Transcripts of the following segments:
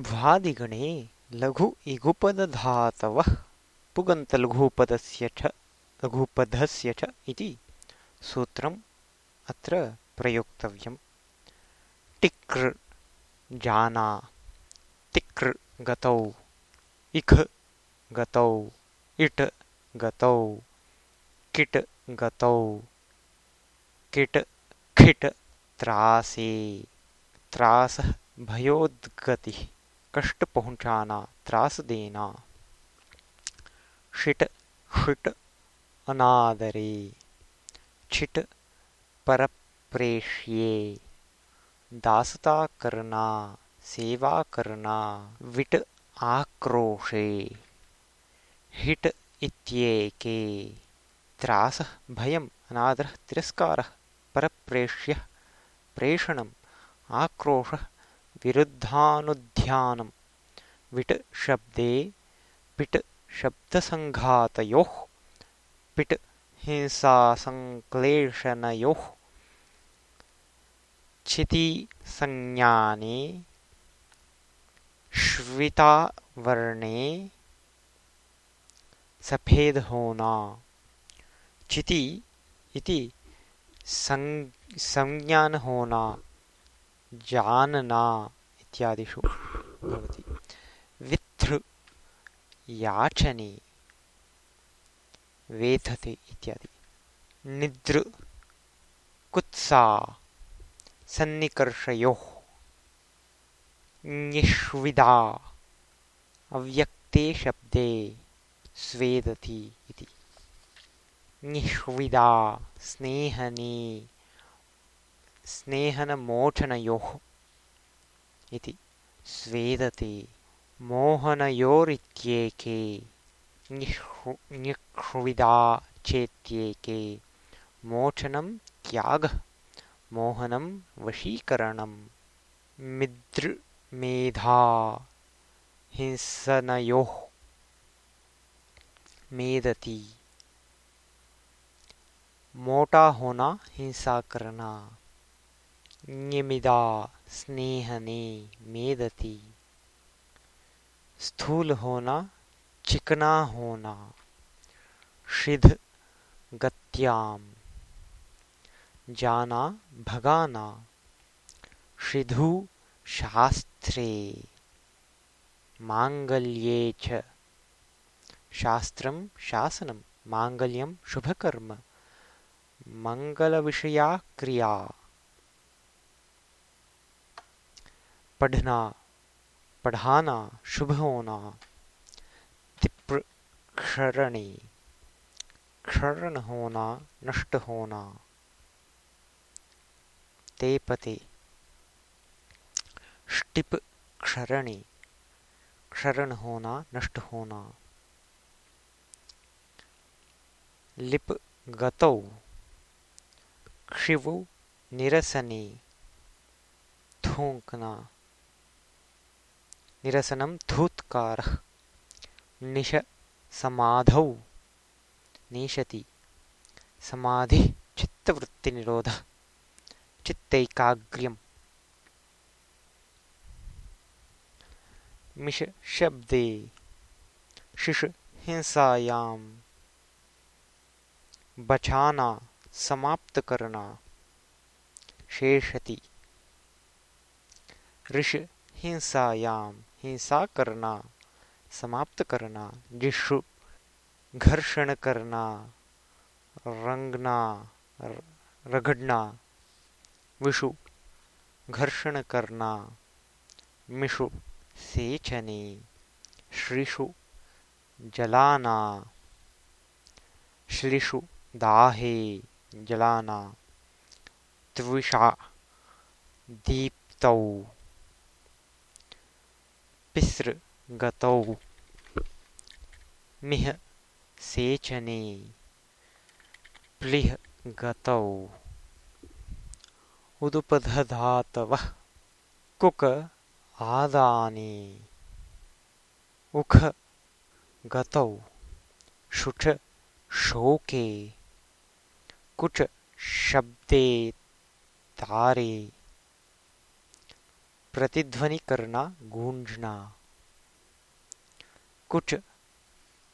भ्वादिगणे लघु इगुपदधातवः पुगन्तलघुपदस्य च लघुपदस्य च इति सूत्रम् अत्र प्रयोक्तव्यम्। टिक्र जाना, तिक्र गतौ, इख गतौ, इट गतौ, किट गतौ, किट खिट त्रासे, त्रास भयोद्गति। कष्ट पहुंचाना त्रास देना। शिट शिट अनादरे। छिट परप्रेष्ये। दासता करना सेवा करना विट आक्रोशे। हिट इत्येके। त्रासः भयम् अनादरः तिरस्कारः परप्रेष्यः प्रेषणम् आक्रोशः विरुद्धानुध्यानं विट् शब्दे पिट् शब्दसङ्घातयोः पिट् हिंसासङ्क्लेशनयोः क्षितिसंज्ञाने श्वितावर्णे सफेद होना चिति इति संज्ञान होना जानना इत्यादिषु भवति। विथृ याचने वेथते इत्यादि। निद्र कुत्सा सन्निकर्षयोः। निष्विदा अव्यक्ते शब्दे स्वेदति इति। निष्विदा स्नेहने स्नेहनमोचनयोः इति स्वेदते मोहनयोरित्येके निष्विदा चेत्येके मोचनं त्यागः, मोहनं वशीकरणं। मिदृ हिंसनयोः मेदती। मोटा होना हिंसा करना निमिदा स्नेहने मेदती। स्थूल होना, चिकना होना। शिध गत्याम। जाना, भगाना। शिधु शास्त्रे। माङ्गल्ये च। शास्त्रं शासनं। माङ्गल्यं शुभकर्म। मंगल विषया क्रिया। पढ़ना, पढ़ाना, शुभ होना। क्षरणे क्षरण होना, नष्ट होना। तेपते ष्टिप क्षरणे क्षरण होना, नष्ट होना। लिप गतौ क्षिवु निरसने, थूंकना। निरसनम धूत्कार। निश समाधौ निशति। समाधि चित्तवृत्ति निरोध चित्तैकाग्र्यम्। मिश शब्दे शिश हिंसायाम बचाना समाप्त करना शेषति। ऋष हिंसायाम हिंसा करना, समाप्त करना जिषु घर्षण करना, रंगना रगड़ना, विषु घर्षण करना, मिशु सेचने, श्रीषु जलाना श्लीषु दाहे जलाना, त्विषा दीप्तौ पिस्र गतौ मिह सेचने प्लिह गतौ उदुपधातवः कुक आदाने उख गतौ शुच शोके कुछ शब्दे तारे प्रतिध्वनि करना गूंजना। कुछ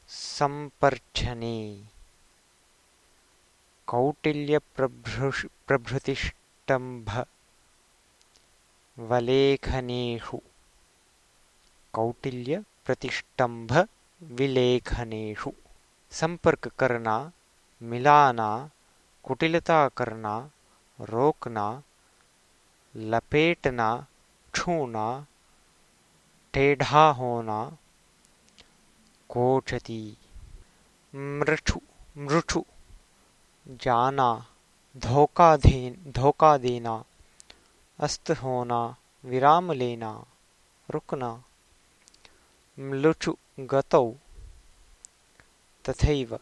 संपर्छने कौटिल्य प्रभृतिष्टंभ वलेखनेषु। कौटिल्य प्रतिष्टंभ विलेखनेषु। संपर्क करना, मिलाना, कुटिलता करना, रोकना, लपेटना छूना टेढ़ा होना, कोचती मृक्षु मृक्षु जाना, धोखा दे, धोखा देना, अस्त होना, विराम लेना, रुकना म्लुचु गतौ, तथैव।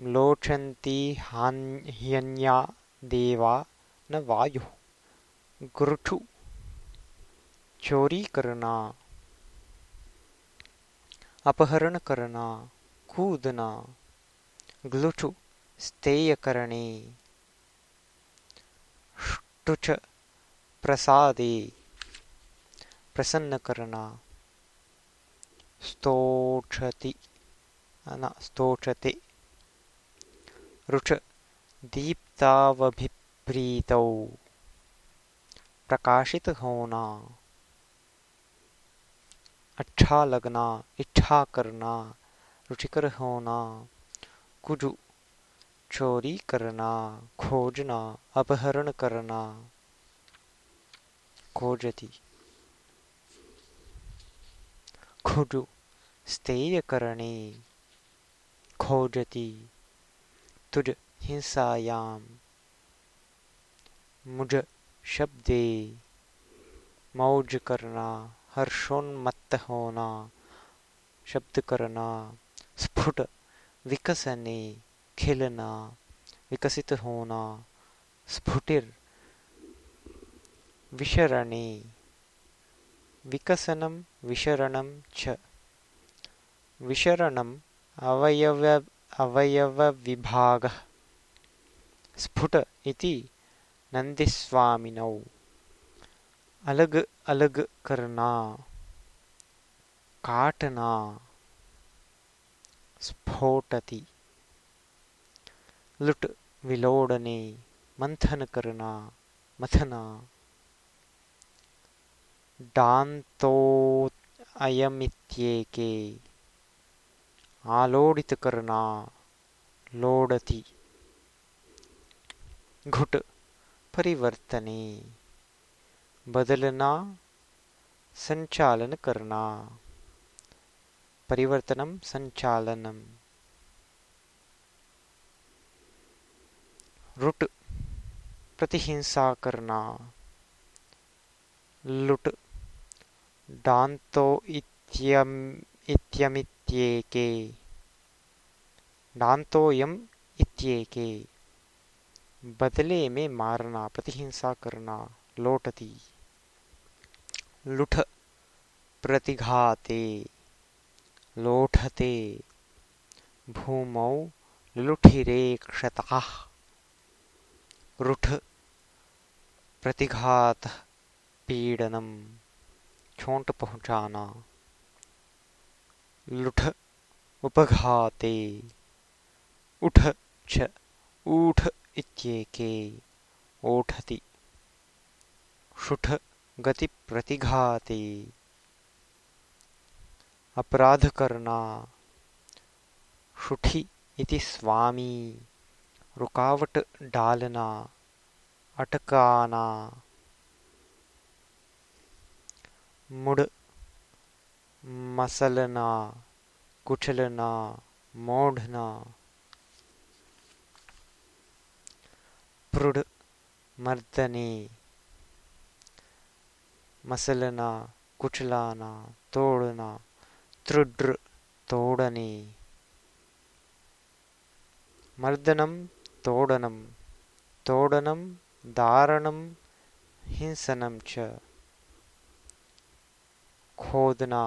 म्लोचन्ति ह्यन्या, देवा, न वायु। गुरुठु, चोरी करना, अपहरण करना, कूदना ग्लुचु स्तेय करणे ष्टुच प्रसादे, प्रसन्न करना स्तोषति स्तोषते रुच, दीप्तावभिप्रीतौ। प्रकाशित होना। अच्छा लगना, इच्छा करना, रुचिकर होना। कुजु, चोरी करना, खोजना, अपहरण करना। खोजती। खुजु स्थेय करणे खोजती। तुझ हिंसायाम। मुझ शब्दे मौज करना हर्षोन्मत्त होना शब्द करना स्फुट विकसने खिलना विकसित होना स्फुटिर विशरणे विकसनम विशरणम च। विशरणम अवयव अवयवविभागः। स्फुट इति නන්දිස්වාමිනව් අලග අලග කරනා කාටනා ස්පෝටති ලුට විලෝඩනේ මන්ථන කරනා මතනා ඩාන්තෝ අයමිත්‍යේකේ ආලෝඩිත කරනා ලෝඩති घुट परिवर्तने। बदलना, संचालन करना। परिवर्तनम, संचालनम। रुट प्रतिहिंसा करना। लुट डांतो इत्यम, इत्यमित्येके। डांतोयम इत्येके। बदले में मारना, प्रतिहिंसा करना, लोटती। लुठ प्रतिघाते, लोठते। भूमौ लुठिरे क्षता रुठ प्रतिघात पीड़नम, छोंट पहुंचाना। लुठ उपघाते, उठ च, ऊठ इत्येके ओठति। शुठ गति प्रतिघाते। अपराध करना शुठी इति स्वामी। रुकावट डालना अटकाना। मुड़ मसलना, कुचलना, मोढ़ना। पृढ़ मर्दने मसलना कुचलाना तोड़ना त्रुड्र तोड़ने मर्दनम तोड़नम तोड़नम दारणम हिंसनम च खोदना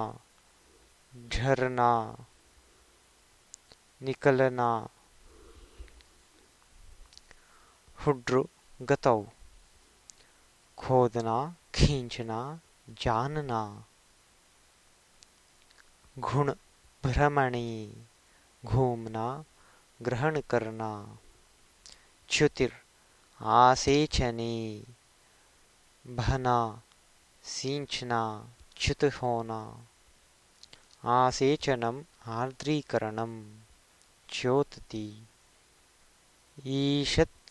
झरना निकलना हुड्रु गतौ। खोदना, खींचना, जानना। गुण भ्रमणी, घूमना, ग्रहण करना। च्युतिर आसेचनी बहना सींचना, च्युत होना। आसेचनम आर्द्रीकरणम च्योतति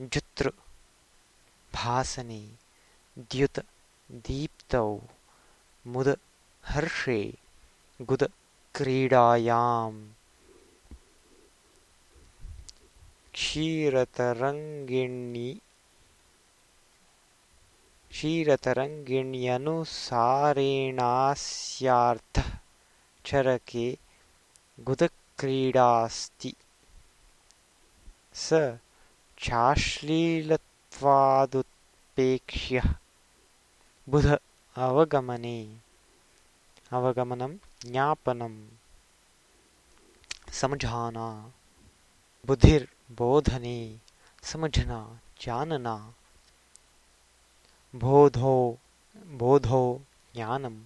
जुत्र भासने द्युत दीप्तौ मुद हर्षे गुद क्रीडायाम्। क्षीरतरङ्गिणी क्षीरतरङ्गिण्यनुसारेणास्यार्थः चरके गुदक्रीडास्ति। स चाश्लीलत्वादुत्पेक्ष्य। बुध, अवगमने। अवगमनं, ज्ञापनं। समझाना। बुधिर बोधने समझना, जानना। बोधो बोधो, ज्ञानम।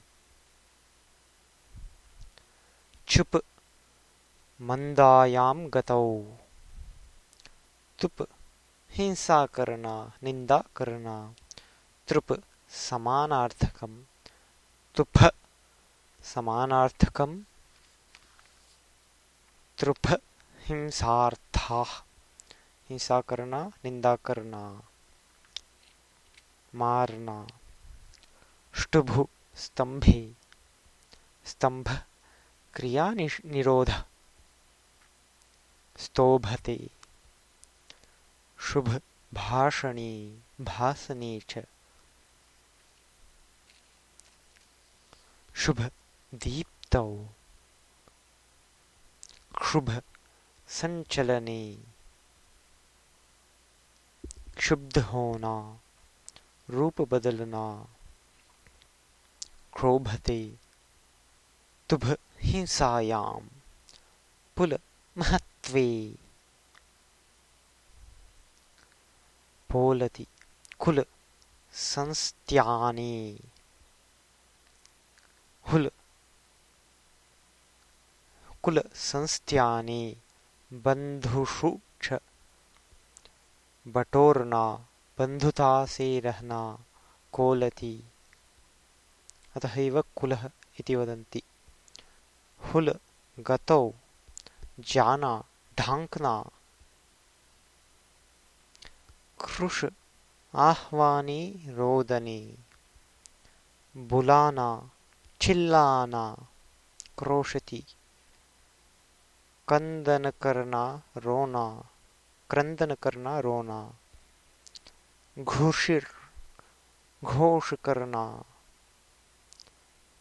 चुप मंदायाम गतौ तुप हिंसा करना निंदा करना। त्रुप समानार्थकम। तुप, समानार्थकम। त्रुप हिंसार्था। हिंसा करना निंदा करना मारना। ष्टुभु, स्तंभे। स्तंभ क्रिया निरोध स्तोभते। शुभ भाषणे भासने च। शुभ दीप्तौ क्षुभ संचलने क्षुब्ध होना रूप बदलना क्रोभते तुभ हिंसायाम पुल महत्वे पोलति कुल संस्त्याने। हुल। कुल संस्त्याने। बंधुषु च बटोरना। बंधुता से रहना। कोलति। अतः कुलः इति वदन्ति। हुल ढांकना। कृष। आह्वाने रोदने। बुलाना, चिल्लाना, क्रोशति। कंदन करना, रोना। क्रंदन करना, रोना। घुषिर, घोष करना।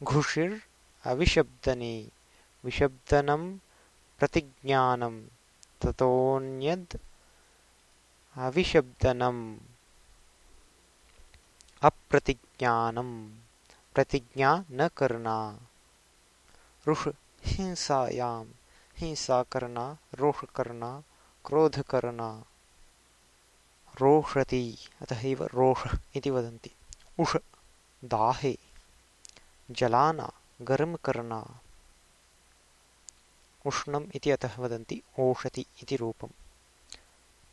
घुषिर, अविशब्दने। विशब्दनम प्रतिज्ञानम ततोन्यद अविशब्दनम। अप्रतिज्ञानम। प्रतिज्ञा न करना। रुष हिंसायाम। हिंसा करना रोष करना क्रोध करना। रोषति अतः एव रोष इति वदन्ति। उष दाहे। जलाना गर्म करना। उष्णम् इति अतः वदन्ति ओषति इति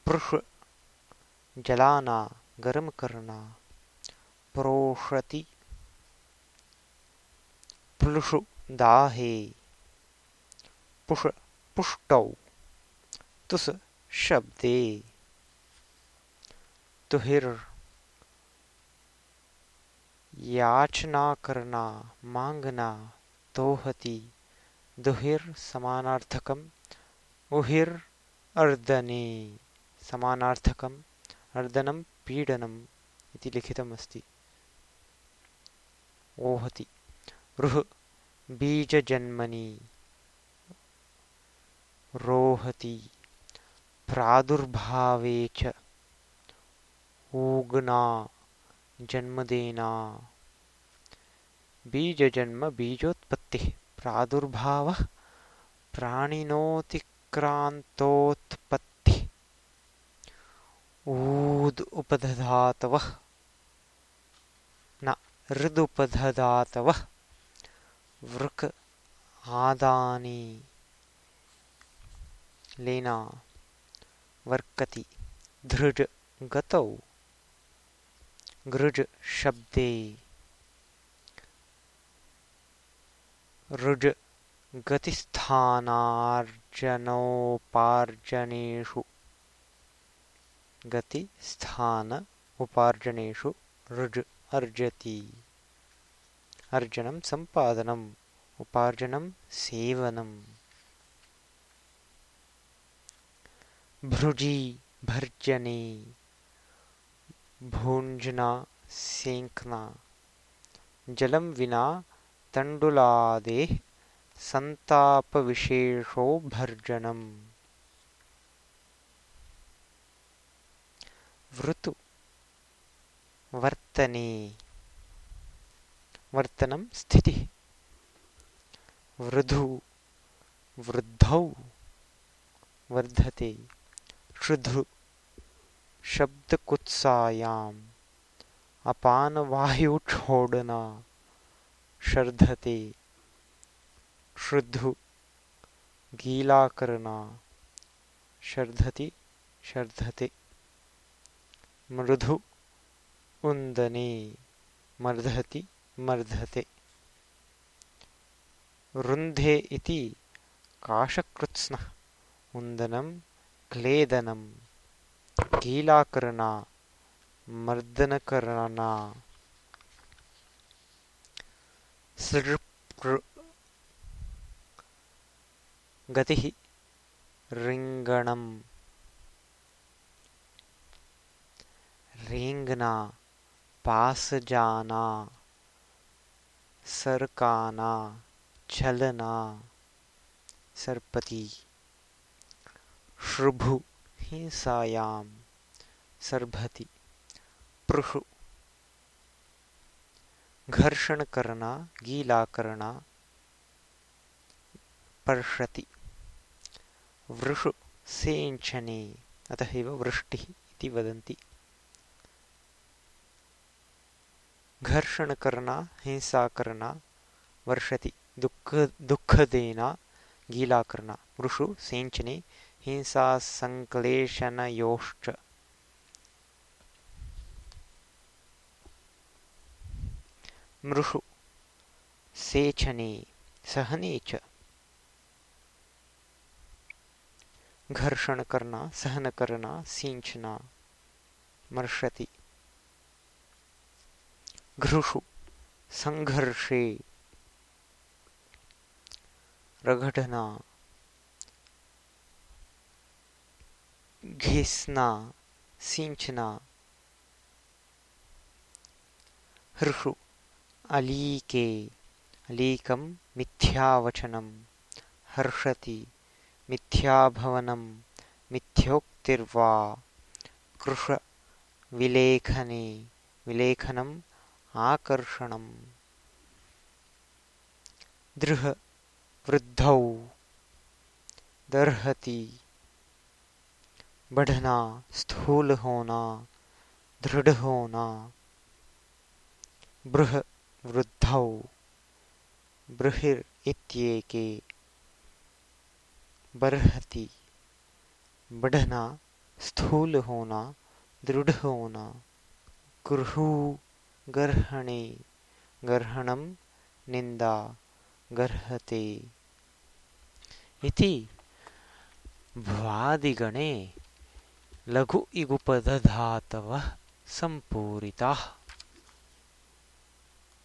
पृष जलाना, गर्म करना, प्रोषति। प्लुषु दाहे, पुष, पुष्टौ, तुस शब्दे। तुहिर, याचना करना, मांगना, दोहति। दुहिर, समानार्थकम। उहिर, अर्दने, समानार्थकम। अर्दनम पीडनम इति लिखितमस्ति। ओहति। रुह बीजजन्मनि। रोहति। प्रादुर्भावे च। ऊगना। जन्म देना बीज जन्म बीजोत्पत्ति। प्रादुर्भाव प्राणिनोतिक्रांतोत्पत्ति ऊद उपधातव न हृदुपधातव वृक आदानी। लेना वर्कति। धृज गतौ। गृज शब्दे। रुज गतिस्थानार्जनोपार्जनेषु गतिस्थान उपार्जनेषु रुज अर्जति। अर्जनं सम्पादनम् उपार्जनं सेवनम्। भृजी भर्जने भुञ्जना सेंकना जलं विना तण्डुलादेः सन्तापविशेषो वृतु। वर्तने। वर्तनं स्थितिः। वृधु। वृद्धौ। वर्धते। शुधु शब्दकुत्सायाम् करना शर्धति। शर्धते मृदु उन्दने मर्धति मर्धते रुन्धे इति काशकृत्स्नः उन्दनं क्लेदनं गीलाकरणा मर्दनकरणा गतिः रिङ्गणम् रेङ्गना पासजाना सरकाना, चलना। सर्पति श्रुभु हिंसायां सर्भति, पृहु। घर्षण करना, गीला करना। पर्षति, वृषु सेञ्छने अतः वृष्टिः इति वदन्ति। घर्षणकर्णा हिंसाकर्णा वर्षति दुःख दुःखदेना गीलाकरना मृषु सेञ्चने हिंसासङ्क्लेशनयोश्च मृषु सेचने सहने च हिंसाश्चर्षणकर्णा सहनकर्णा सिञ्चना मर्षति घृषु संघर्षे रगढ़ना घिसना सींचना हृषु अलीके अलीकं मिथ्यावचनं हर्षति मिथ्याभवनं मिथ्योक्तिर्वा कृशविलेखने विलेखनम् आकर्षणम्। दृह वृद्धौ, दर्हति, बढ़ना स्थूल होना, दृढ़ होना। बृह वृद्धौ, बृहिर् इत्येके, बर्हति, बढ़ना स्थूल होना, दृढ़ होना। गृहु गर्हणे गर्हणं निन्दा गर्हते इति भ्वादिगणे लघु इगुपदधातवः सम्पूरिताः